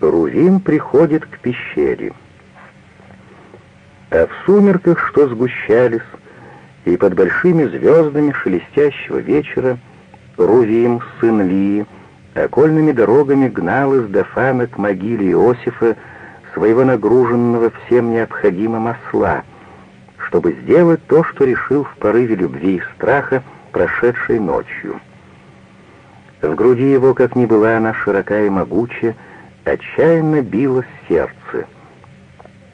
Рувим приходит к пещере. А в сумерках, что сгущались, и под большими звездами шелестящего вечера, Рувим, сын Лии, окольными дорогами гнал из Дафана к могиле Иосифа своего нагруженного всем необходимым осла, чтобы сделать то, что решил в порыве любви и страха, прошедшей ночью. В груди его, как ни была она широка и могучая, отчаянно билось сердце.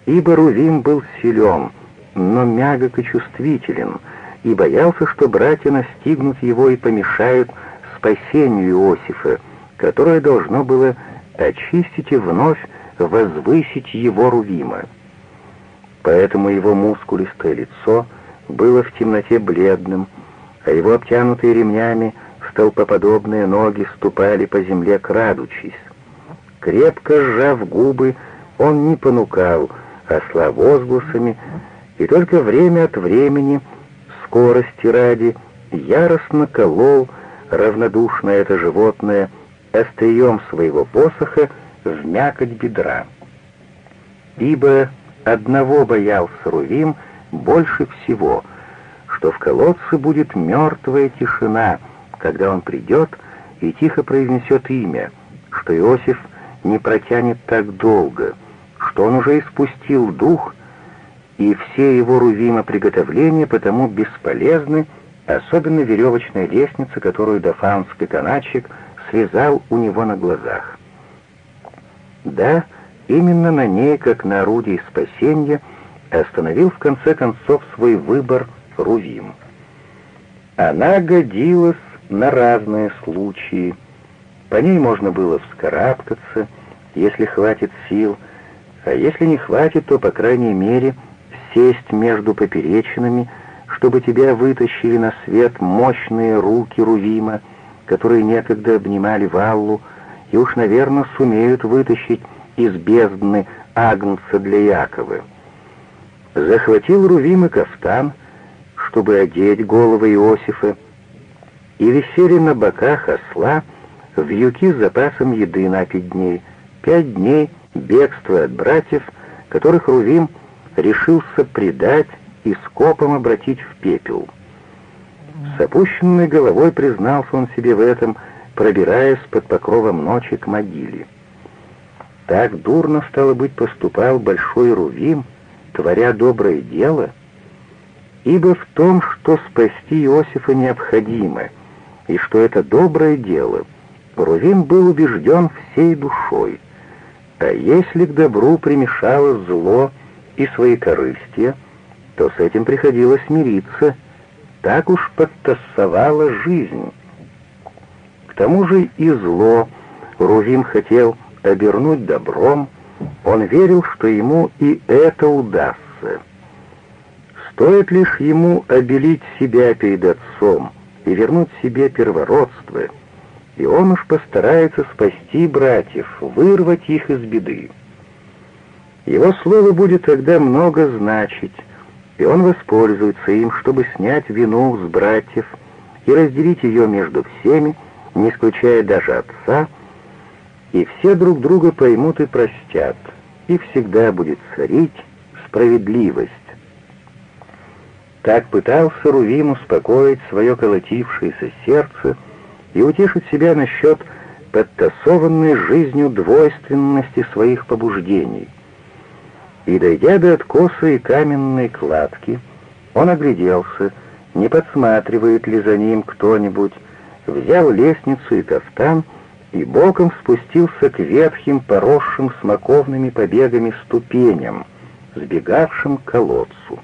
Ибо Рувим был силен, но мягок и чувствителен, и боялся, что братья настигнут его и помешают спасению Иосифа, которое должно было очистить и вновь возвысить его Рувима. Поэтому его мускулистое лицо было в темноте бледным, а его обтянутые ремнями столпоподобные ноги ступали по земле, крадучись. Крепко сжав губы, он не понукал осла возгласами, и только время от времени, скорости ради, яростно колол равнодушно это животное острием своего посоха в мякоть бедра. Ибо одного боялся Рувим больше всего, что в колодце будет мертвая тишина, когда он придет и тихо произнесет имя, что Иосиф не протянет так долго, что он уже испустил дух, и все его Рувима приготовления потому бесполезны, особенно веревочная лестница, которую Дафанский канатчик связал у него на глазах. Да, именно на ней, как на орудии спасения, остановил в конце концов свой выбор Рувим. Она годилась на разные случаи. По ней можно было вскарабкаться, если хватит сил, а если не хватит, то, по крайней мере, сесть между поперечинами, чтобы тебя вытащили на свет мощные руки Рувима, которые некогда обнимали Валлу, и уж, наверное, сумеют вытащить из бездны Агнца для Якова. Захватил Рувим и кафтан, чтобы одеть головы Иосифа, и висели на боках осла вьюки с запасом еды на пять дней, пять дней бегства от братьев, которых Рувим решился предать и скопом обратить в пепел. С опущенной головой признался он себе в этом, пробираясь под покровом ночи к могиле. Так дурно, стало быть, поступал большой Рувим, творя доброе дело, ибо в том, что спасти Иосифа необходимо, и что это доброе дело, Рувим был убежден всей душой. А если к добру примешалось зло и свои корыстия, то с этим приходилось мириться, так уж подтасовала жизнь. К тому же и зло Рувим хотел обернуть добром, он верил, что ему и это удастся. Стоит лишь ему обелить себя перед отцом и вернуть себе первородство, и он уж постарается спасти братьев, вырвать их из беды. Его слово будет тогда много значить, и он воспользуется им, чтобы снять вину с братьев и разделить ее между всеми, не исключая даже отца, и все друг друга поймут и простят, и всегда будет царить справедливость. Так пытался Рувим успокоить свое колотившееся сердце и утешить себя насчет подтасованной жизнью двойственности своих побуждений. И, дойдя до откоса и каменной кладки, он огляделся, не подсматривает ли за ним кто-нибудь, взял лестницу и кафтан и боком спустился к ветхим, поросшим смоковными побегами ступеням, сбегавшим к колодцу.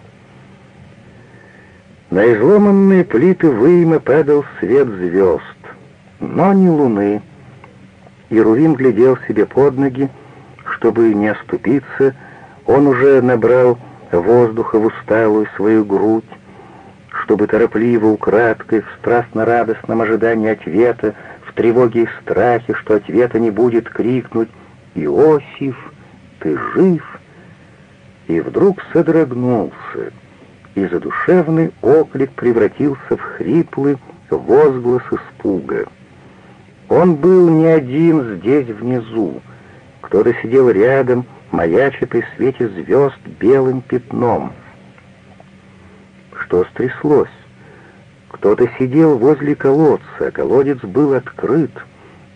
На изломанные плиты выема падал свет звезд, но не луны, и Рувим глядел себе под ноги, чтобы не оступиться, он уже набрал воздуха в усталую свою грудь, чтобы торопливо, украдкой, в страстно-радостном ожидании ответа, в тревоге и страхе, что ответа не будет, крикнуть «Иосиф, ты жив!» И вдруг содрогнулся, и задушевный оклик превратился в хриплый возглас испуга. Он был не один здесь внизу. Кто-то сидел рядом, маяча при свете звезд белым пятном. Что стряслось? Кто-то сидел возле колодца, колодец был открыт.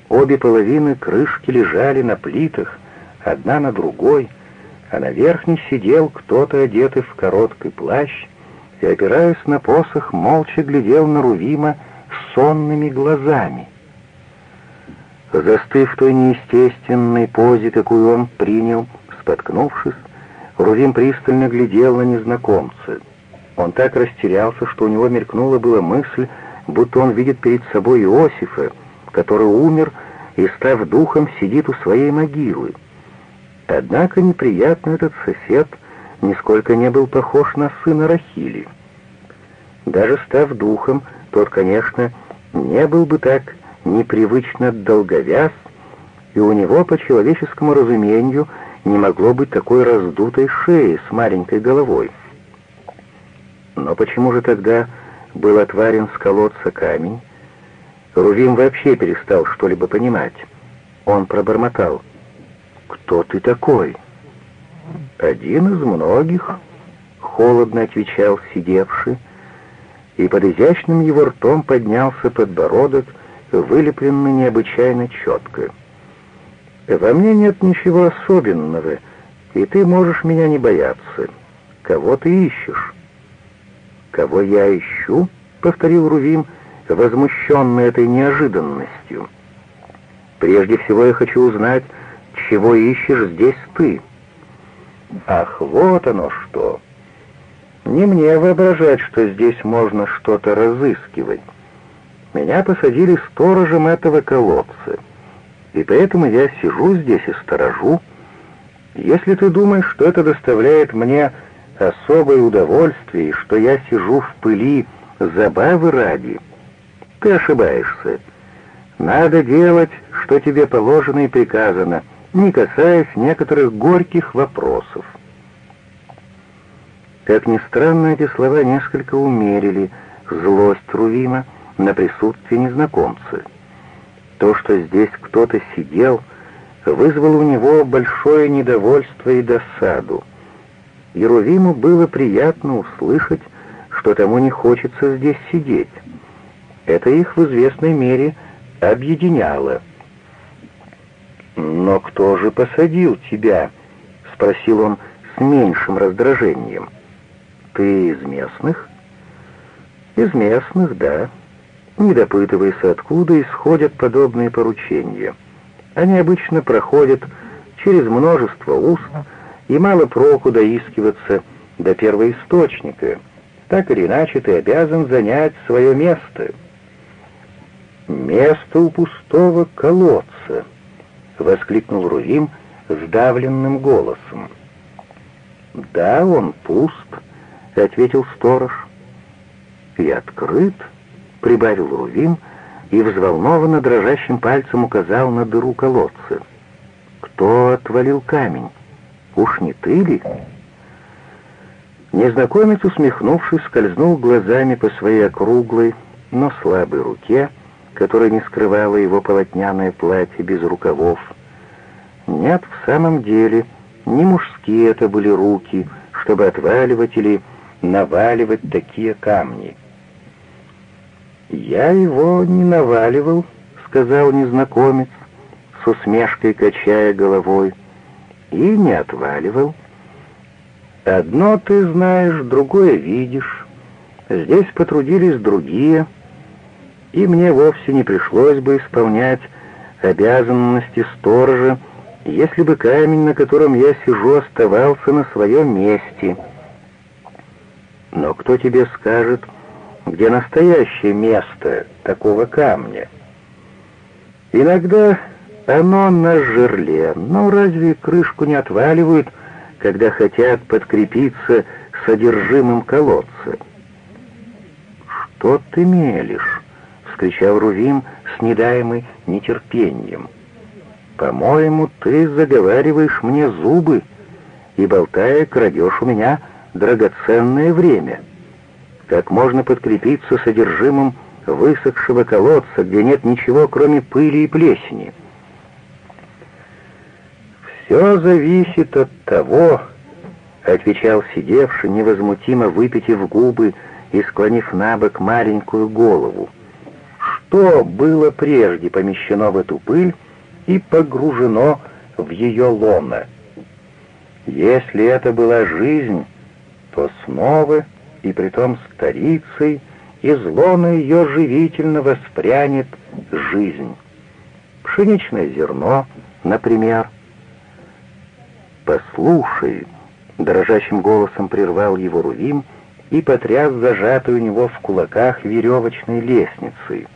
Обе половины крышки лежали на плитах, одна на другой, а на верхней сидел кто-то, одетый в короткий плащ, и, опираясь на посох, молча глядел на Рувима сонными глазами. Застыв в той неестественной позе, какую он принял, споткнувшись, Рувим пристально глядел на незнакомца. Он так растерялся, что у него мелькнула была мысль, будто он видит перед собой Иосифа, который умер и, став духом, сидит у своей могилы. Однако неприятно этот сосед нисколько не был похож на сына Рахили. Даже став духом, тот, конечно, не был бы так непривычно долговяз, и у него, по человеческому разумению, не могло быть такой раздутой шеи с маленькой головой. Но почему же тогда был отварен с колодца камень? Рувим вообще перестал что-либо понимать. Он пробормотал. «Кто ты такой?» «Один из многих», — холодно отвечал сидевший, и под изящным его ртом поднялся подбородок, вылепленный необычайно четко. «Во мне нет ничего особенного, и ты можешь меня не бояться. Кого ты ищешь?» «Кого я ищу?» — повторил Рувим, возмущенный этой неожиданностью. «Прежде всего я хочу узнать, чего ищешь здесь ты?» «Ах, вот оно что!» «Не мне воображать, что здесь можно что-то разыскивать. Меня посадили сторожем этого колодца, и поэтому я сижу здесь и сторожу. Если ты думаешь, что это доставляет мне особое удовольствие, что я сижу в пыли забавы ради. Ты ошибаешься. Надо делать, что тебе положено и приказано, не касаясь некоторых горьких вопросов. Как ни странно, эти слова несколько умерили злость Рувима на присутствие незнакомца. То, что здесь кто-то сидел, вызвало у него большое недовольство и досаду. Ерувиму было приятно услышать, что тому не хочется здесь сидеть. Это их в известной мере объединяло. «Но кто же посадил тебя?» — спросил он с меньшим раздражением. «Ты из местных?» «Из местных, да. Не допытывайся, откуда исходят подобные поручения. Они обычно проходят через множество уст, и мало проку доискиваться до первоисточника. Так или иначе ты обязан занять свое место. «Место у пустого колодца!» — воскликнул Рувим сдавленным голосом. «Да, он пуст», — ответил сторож. «И открыт», — прибавил Рувим и взволнованно дрожащим пальцем указал на дыру колодца. «Кто отвалил камень?» Уж не ты ли?» Незнакомец, усмехнувшись, скользнул глазами по своей округлой, но слабой руке, которая не скрывала его полотняное платье без рукавов. Нет, в самом деле, не мужские это были руки, чтобы отваливать или наваливать такие камни. «Я его не наваливал», — сказал незнакомец, с усмешкой качая головой и не отваливал. Одно ты знаешь, другое видишь. Здесь потрудились другие, и мне вовсе не пришлось бы исполнять обязанности сторожа, если бы камень, на котором я сижу, оставался на своем месте. Но кто тебе скажет, где настоящее место такого камня? Иногда оно на жерле, но разве крышку не отваливают, когда хотят подкрепиться содержимым колодца? «Что ты мелешь?» — вскричал Рувим с недаемой нетерпением. «По-моему, ты заговариваешь мне зубы и, болтая, крадешь у меня драгоценное время. Как можно подкрепиться содержимым высохшего колодца, где нет ничего, кроме пыли и плесени?» «Все зависит от того», — отвечал сидевший, невозмутимо выпитив губы и склонив на бок маленькую голову. «Что было прежде помещено в эту пыль и погружено в ее лоно? Если это была жизнь, то снова, и притом старицей, из лона ее живительно воспрянет жизнь. Пшеничное зерно, например. «Послушай», — дрожащим голосом прервал его Рувим и потряс зажатой у него в кулаках веревочной лестницей,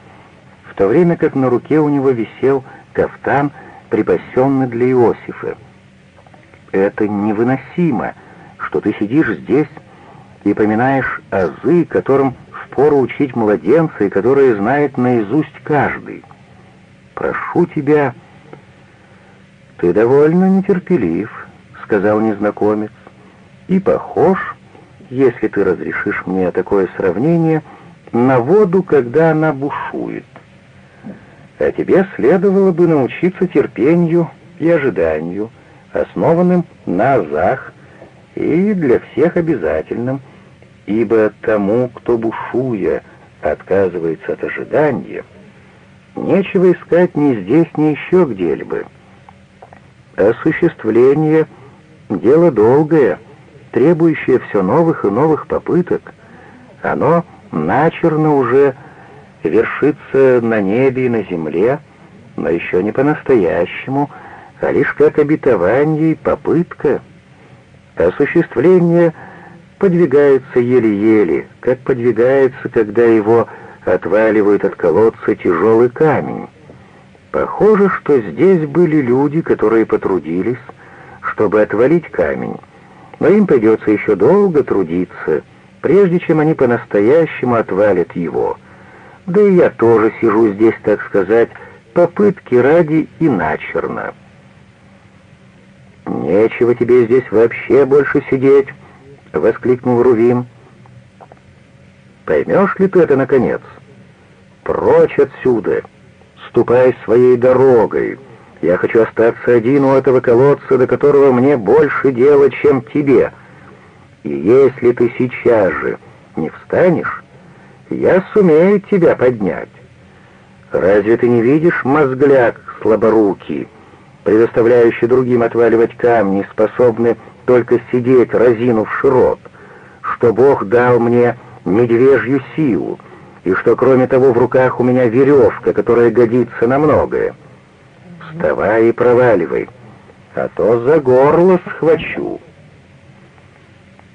в то время как на руке у него висел кафтан, припасенный для Иосифа. «Это невыносимо, что ты сидишь здесь и поминаешь азы, которым впору учить младенца и которые знает наизусть каждый. Прошу тебя...» «Ты довольно нетерпелив», — сказал незнакомец, — «и похож, если ты разрешишь мне такое сравнение, на воду, когда она бушует. А тебе следовало бы научиться терпению и ожиданию, основанным на азах, и для всех обязательным, ибо тому, кто бушуя, отказывается от ожидания, нечего искать ни здесь, ни еще где-либо. Осуществление — дело долгое, требующее все новых и новых попыток. Оно начерно уже вершится на небе и на земле, но еще не по-настоящему, а лишь как обетование и попытка. Осуществление подвигается еле-еле, как подвигается, когда его отваливают от колодца тяжелый камень. Похоже, что здесь были люди, которые потрудились, чтобы отвалить камень, но им придется еще долго трудиться, прежде чем они по-настоящему отвалят его. Да и я тоже сижу здесь, так сказать, попытки ради и начерно. «Нечего тебе здесь вообще больше сидеть», — воскликнул Рувим. «Поймешь ли ты это, наконец? Прочь отсюда! Ступай своей дорогой!» Я хочу остаться один у этого колодца, до которого мне больше дела, чем тебе. И если ты сейчас же не встанешь, я сумею тебя поднять. Разве ты не видишь мозгляк слаборукий, предоставляющий другим отваливать камни, способный только сидеть, разинув рот, что Бог дал мне медвежью силу, и что, кроме того, в руках у меня веревка, которая годится на многое. Вставай и проваливай, а то за горло схвачу.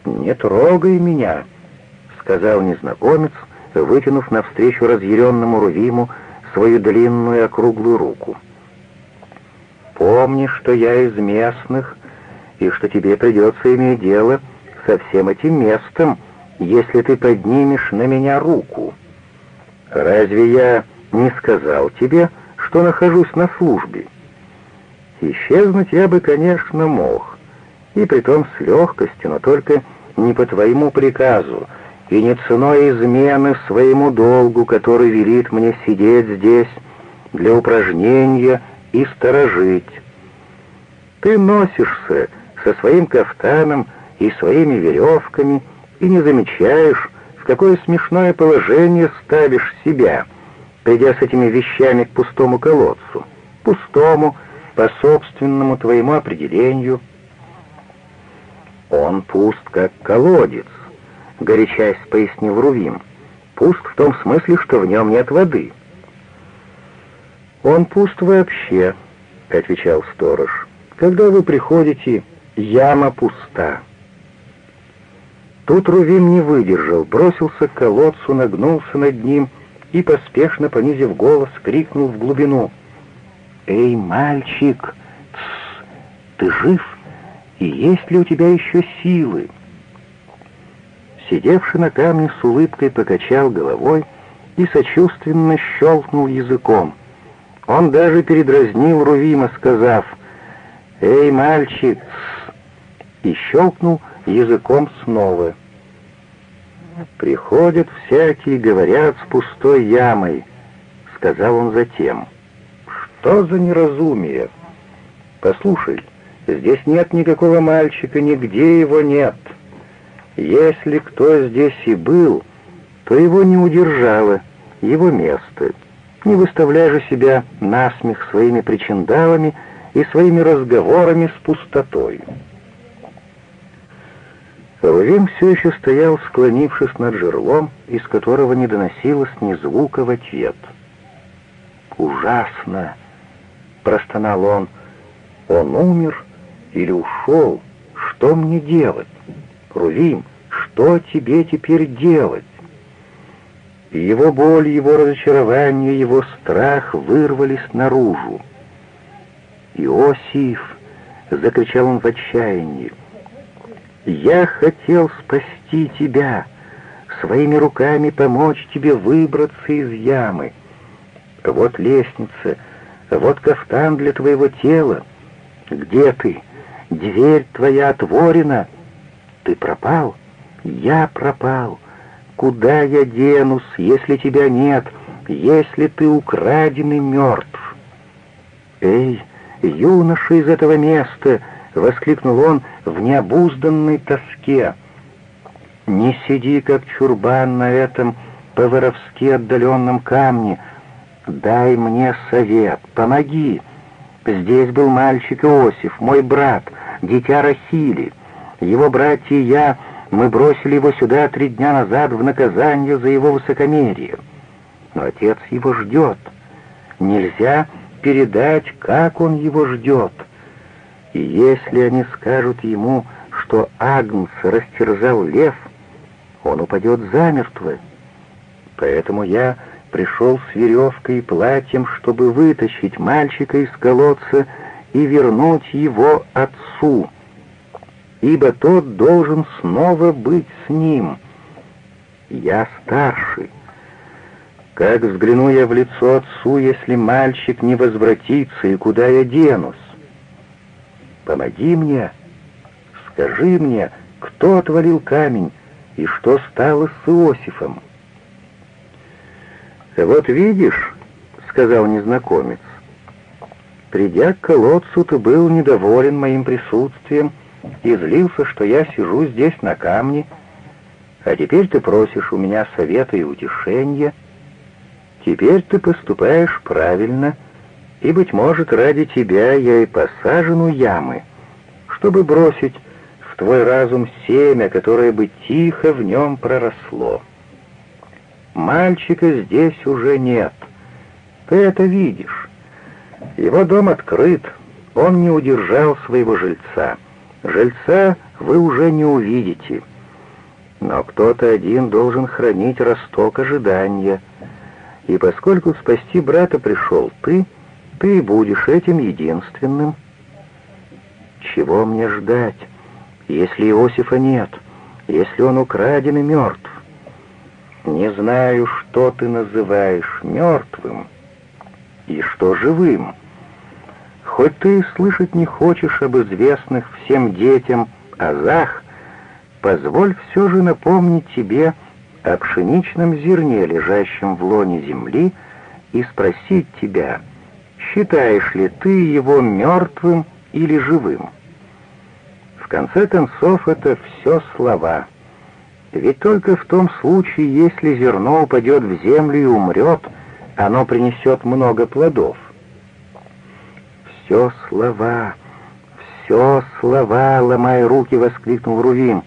«Не трогай меня», — сказал незнакомец, вытянув навстречу разъяренному Рувиму свою длинную округлую руку. «Помни, что я из местных, и что тебе придется иметь дело со всем этим местом, если ты поднимешь на меня руку. Разве я не сказал тебе, — что нахожусь на службе. Исчезнуть я бы, конечно, мог, и притом с легкостью, но только не по твоему приказу, и не ценой измены своему долгу, который велит мне сидеть здесь для упражнения и сторожить. Ты носишься со своим кафтаном и своими веревками и не замечаешь, в какое смешное положение ставишь себя — придя с этими вещами к пустому колодцу, пустому, по собственному твоему определению. Он пуст, как колодец, горячась пояснил Рувим. Пуст в том смысле, что в нем нет воды. Он пуст вообще, отвечал сторож. Когда вы приходите, яма пуста. Тут Рувим не выдержал, бросился к колодцу, нагнулся над ним и, поспешно понизив голос, крикнул в глубину. «Эй, мальчик! Тсс! Ты жив? И есть ли у тебя еще силы?» Сидевший на камне с улыбкой покачал головой и сочувственно щелкнул языком. Он даже передразнил Рувима, сказав «Эй, мальчик!» тс! И щелкнул языком снова. «Приходят всякие, говорят, с пустой ямой», — сказал он затем. «Что за неразумие? Послушай, Здесь нет никакого мальчика, нигде его нет. Если кто здесь и был, то его не удержало его место. Не выставляй же себя насмех своими причиндалами и своими разговорами с пустотой. Рувим все еще стоял, склонившись над жерлом, из которого не доносилось ни звука в ответ. «Ужасно!» — простонал он. «Он умер или ушел? Что мне делать? Рувим, что тебе теперь делать?» Его боль, его разочарование, его страх вырвались наружу. «Иосиф!» — закричал он в отчаянии. Я хотел спасти тебя, своими руками помочь тебе выбраться из ямы. Вот лестница, вот кафтан для твоего тела. Где ты? Дверь твоя отворена. Ты пропал? Я пропал. Куда я денусь, если тебя нет, если ты украден и мертв? Эй, юноша из этого места, — воскликнул он в необузданной тоске. «Не сиди, как чурбан на этом по-воровски отдаленном камне. Дай мне совет, помоги. Здесь был мальчик Иосиф, мой брат, дитя Рахили. Его братья и я, мы бросили его сюда три дня назад в наказание за его высокомерие. Но отец его ждет. Нельзя передать, как он его ждет». И если они скажут ему, что Агнц растерзал лев, он упадет замертво. Поэтому я пришел с веревкой и платьем, чтобы вытащить мальчика из колодца и вернуть его отцу, ибо тот должен снова быть с ним. Я старший. Как взгляну я в лицо отцу, если мальчик не возвратится, и куда я денусь? Помоги мне, скажи мне, кто отвалил камень и что стало с Иосифом. «Вот видишь», — сказал незнакомец, — «придя к колодцу, ты был недоволен моим присутствием и злился, что я сижу здесь на камне, а теперь ты просишь у меня совета и утешения. Теперь ты поступаешь правильно — и, быть может, ради тебя я и посажен у ямы, чтобы бросить в твой разум семя, которое бы тихо в нем проросло. Мальчика здесь уже нет. Ты это видишь. Его дом открыт, он не удержал своего жильца. Жильца вы уже не увидите. Но кто-то один должен хранить росток ожидания. И поскольку спасти брата пришел ты, — ты будешь этим единственным. Чего мне ждать, если Иосифа нет, если он украден и мертв? Не знаю, что ты называешь мертвым и что живым. Хоть ты слышать не хочешь об известных всем детям азах, позволь все же напомнить тебе о пшеничном зерне, лежащем в лоне земли, и спросить тебя — считаешь ли ты его мертвым или живым? В конце концов, это все слова. Ведь только в том случае, если зерно упадет в землю и умрет, оно принесет много плодов. «Все слова, все слова!» — ломая руки, воскликнул Рувим.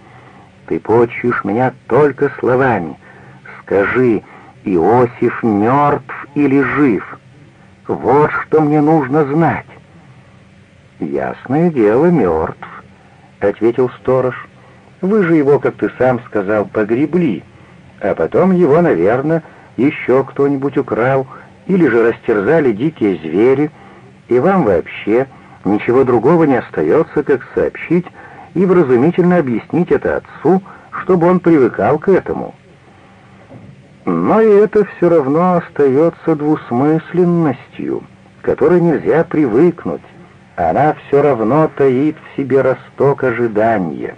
«Ты почуешь меня только словами. Скажи, Иосиф мертв или жив?» Вот что мне нужно знать. «Ясное дело, мертв», — ответил сторож. «Вы же его, как ты сам сказал, погребли, а потом его, наверное, еще кто-нибудь украл, или же растерзали дикие звери, и вам вообще ничего другого не остается, как сообщить и вразумительно объяснить это отцу, чтобы он привыкал к этому». Но и это все равно остается двусмысленностью, которой нельзя привыкнуть. Она все равно таит в себе росток ожидания.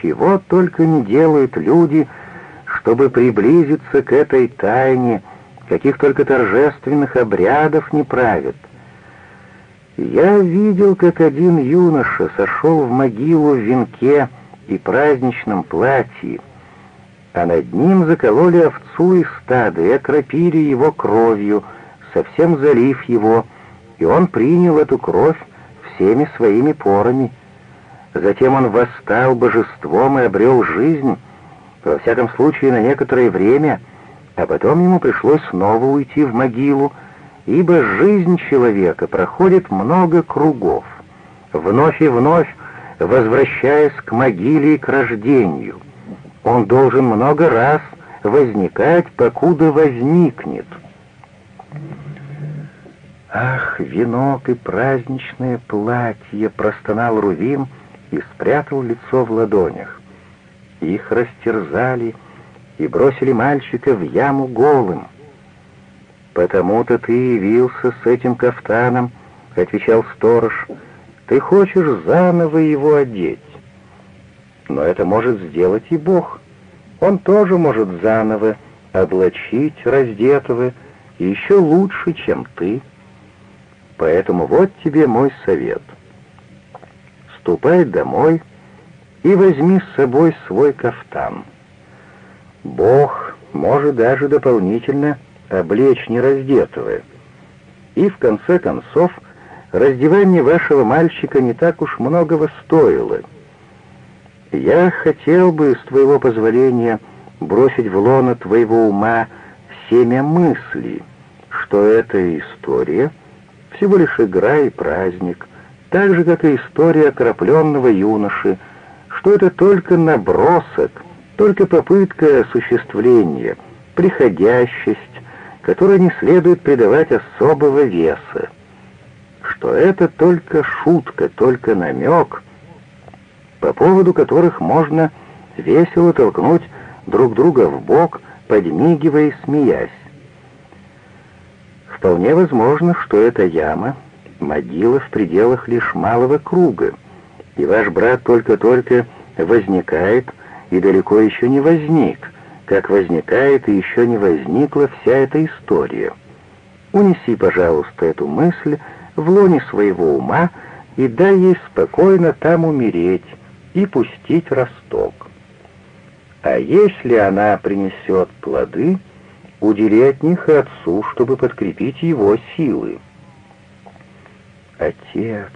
Чего только не делают люди, чтобы приблизиться к этой тайне, каких только торжественных обрядов не правят. Я видел, как один юноша сошел в могилу в венке и праздничном платье, а над ним закололи овцу из стада и окропили его кровью, совсем залив его, и он принял эту кровь всеми своими порами. Затем он восстал божеством и обрел жизнь, во всяком случае на некоторое время, а потом ему пришлось снова уйти в могилу, ибо жизнь человека проходит много кругов, вновь и вновь возвращаясь к могиле и к рождению. Он должен много раз возникать, покуда возникнет. «Ах, венок и праздничное платье!» — простонал Рувим и спрятал лицо в ладонях. Их растерзали и бросили мальчика в яму голым. «Потому-то ты явился с этим кафтаном», — отвечал сторож. «Ты хочешь заново его одеть. Но это может сделать и Бог. Он тоже может заново облачить раздетого, еще лучше, чем ты». Поэтому вот тебе мой совет. Ступай домой и возьми с собой свой кафтан. Бог может даже дополнительно облечь нераздетого. И в конце концов, раздевание вашего мальчика не так уж многого стоило. Я хотел бы, с твоего позволения, бросить в лоно твоего ума семя мысли, что эта история — всего лишь игра и праздник, так же, как и история окропленного юноши, что это только набросок, только попытка осуществления, приходящесть, которой не следует придавать особого веса, что это только шутка, только намек, по поводу которых можно весело толкнуть друг друга в бок, подмигивая и смеясь. Вполне возможно, что эта яма — могила в пределах лишь малого круга, и ваш брат только-только возникает и далеко еще не возник, как возникает и еще не возникла вся эта история. Унеси, пожалуйста, эту мысль в лоне своего ума и дай ей спокойно там умереть и пустить росток. А если она принесет плоды — удели от них и отцу, чтобы подкрепить его силы. «Отец!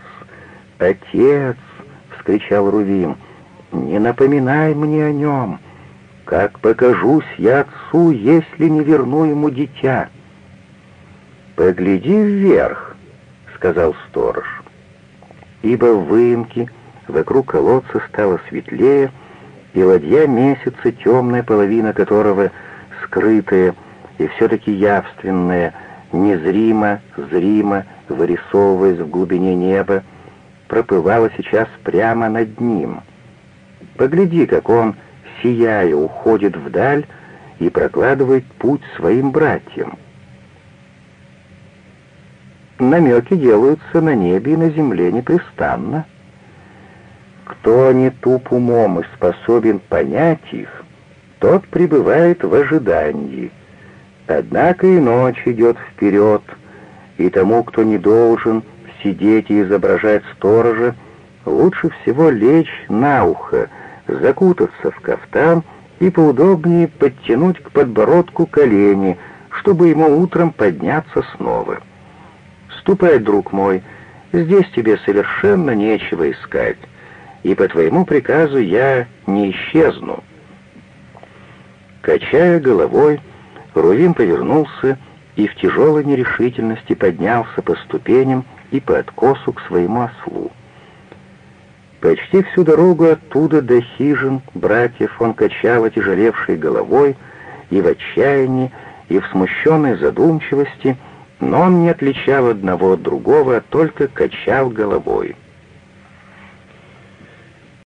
Отец!» — вскричал Рувим. «Не напоминай мне о нем! Как покажусь я отцу, если не верну ему дитя!» «Погляди вверх!» — сказал сторож. Ибо в выемке вокруг колодца стало светлее, и ладья месяца, темная половина которого, скрытая, и все-таки явственное, незримо, зримо, вырисовываясь в глубине неба, проплывало сейчас прямо над ним. Погляди, как он, сияя, уходит вдаль и прокладывает путь своим братьям. Намеки делаются на небе и на земле непрестанно. Кто не туп умом и способен понять их, тот пребывает в ожидании — Однако и ночь идет вперед, и тому, кто не должен сидеть и изображать сторожа, лучше всего лечь на ухо, закутаться в кафтан и поудобнее подтянуть к подбородку колени, чтобы ему утром подняться снова. «Ступай, друг мой, здесь тебе совершенно нечего искать, и по твоему приказу я не исчезну». Качая головой, Рувим повернулся и в тяжелой нерешительности поднялся по ступеням и по откосу к своему ослу. Почти всю дорогу оттуда до хижин братьев он качал отяжелевшей головой и в отчаянии, и в смущенной задумчивости, но он не отличал одного от другого, а только качал головой.